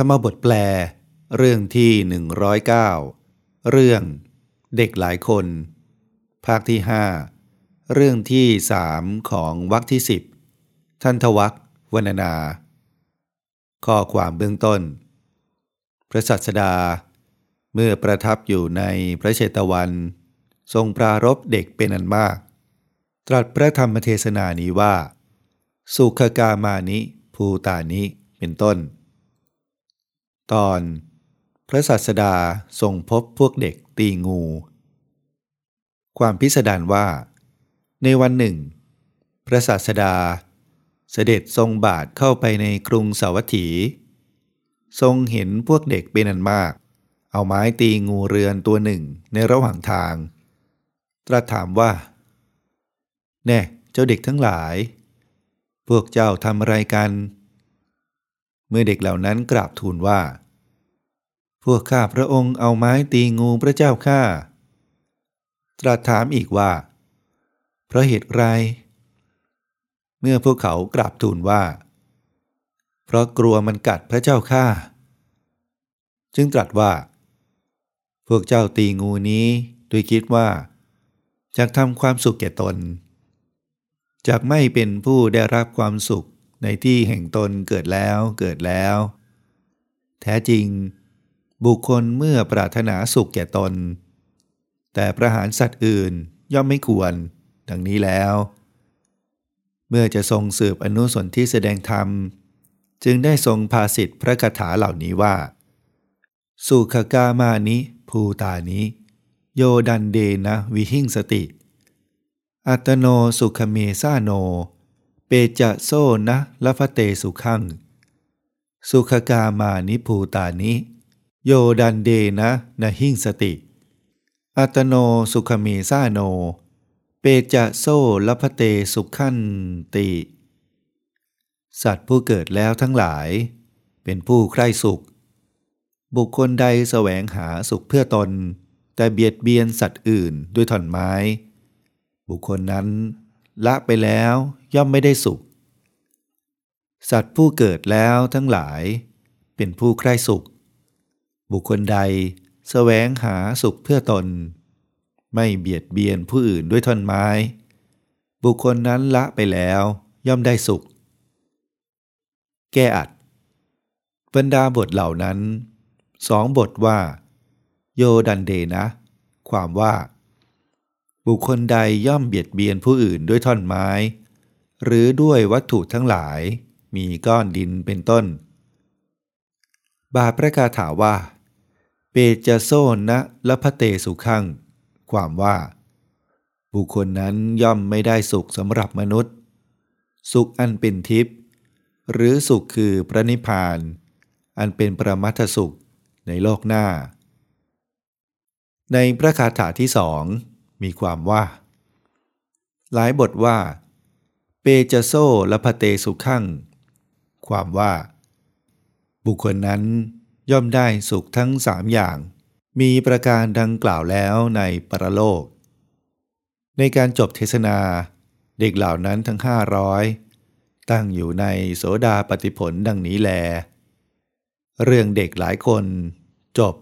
รรมบทแปล เรื่องที่ 109 เรื่อง เด็กหลายคน ภาคที่ 5 เรื่องที่สามของวรรคที่ 10 ท่านทวักวรรณนา ข้อความเบื้องต้น พระสัสดา เมื่อประทับอยู่ในพระเชตวัน ทรงปรารบเด็กเป็นอันมาก ตรัสพระธรรมเทศนานี้ว่า สุขกามานิ ภูตานิ เป็นต้น ตอนพระสัสดาทรงพบพวกเด็กตีงู ความพิสดารว่า ในวันหนึ่ง พระศาสดา เสด็จทรงบาทเข้าไปในกรุงสาวัตถี ทรงเห็นพวกเด็กเป็นอันมาก เอาไม้ตีงูเรือนตัวหนึ่งในระหว่างทาง ตรัสถามว่า แน่ เจ้าเด็กทั้งหลาย พวกเจ้าทำอะไรกันเเมื่อเด็กเหล่านั้นกราบทูลว่า พวกข้าพระองค์เอาไม้ตีงูพระเจ้าข้าตรัสถามอีกว่า เพราะเหตุไร เมื่อพวกเขากราบทูลว่า เพราะกลัวมันกัดพระเจ้าข้าจึงตรัสว่า พวกเจ้าตีงูนี้ด้วยคิดว่าจากทำความสุขแก่ตนจากไม่เป็นผู้ได้รับความสุข ในที่แห่งตนเกิดแล้วเกิดแล้ว แท้จริง บุคคลเมื่อปรารถนาสุขแก่ตน แต่ประหารสัตว์อื่นย่อมไม่ควร ดังนี้แล้ว เมื่อจะทรงสืบอนุสนที่แสดงธรรม จึงได้ทรงภาสิทธิพระคาถาเหล่านี้ว่า สุขกามานิ ภูตานิ โยดันเดนะวิหิงสติ อัตโนสุขเมซาโน เปจะโซนะละฟะเตสุขัง สุขกามานิภูตานิ โยดันเดนะนะหิงสติ อัตโนสุขเมซาโน เปจะโซละพะเตสุขันติ สัตว์ผู้เกิดแล้วทั้งหลาย เป็นผู้ใคร่สุข บุคคลใดแสวงหาสุขเพื่อตน แต่เบียดเบียนสัตว์อื่นด้วยท่อนไม้ บุคคลนั้น ละไปแล้วย่อมไม่ได้สุข สัตว์ผู้เกิดแล้วทั้งหลาย เป็นผู้ใคร่สุข บุคคลใดแสวงหาสุขเพื่อตน ไม่เบียดเบียนผู้อื่นด้วยท่อนไม้ บุคคลนั้นละไปแล้วย่อมได้สุข แก้อัดบรรดาบทเหล่านั้นสองบทว่า โยดันเดนะ ความว่า บุคคลใดย่อมเบียดเบียนผู้อื่นด้วยท่อนไม้ หรือด้วยวัตถุทั้งหลาย มีก้อนดินเป็นต้น บาประกาถาว่า เปจะโซนนะละพะเตสุขัง ความว่า บุคคลนั้นย่อมไม่ได้สุขสำหรับมนุษย์ สุขอันเป็นทิพย์หรือสุขคือพระนิพพาน อันเป็นประมัทสุขในโลกหน้า ในพระคาถาที่สอง มีความว่า หลายบทว่า เปจโซละพะเตสุขังความว่า บุคคลนั้นย่อมได้สุขทั้งสามอย่าง มีประการดังกล่าวแล้วในปรโลก ในการจบเทศนาเด็กเหล่านั้นทั้งห้าร้อยตั้งอยู่ในโสดาปฏิผลดังนี้แล เรื่องเด็กหลายคนจบ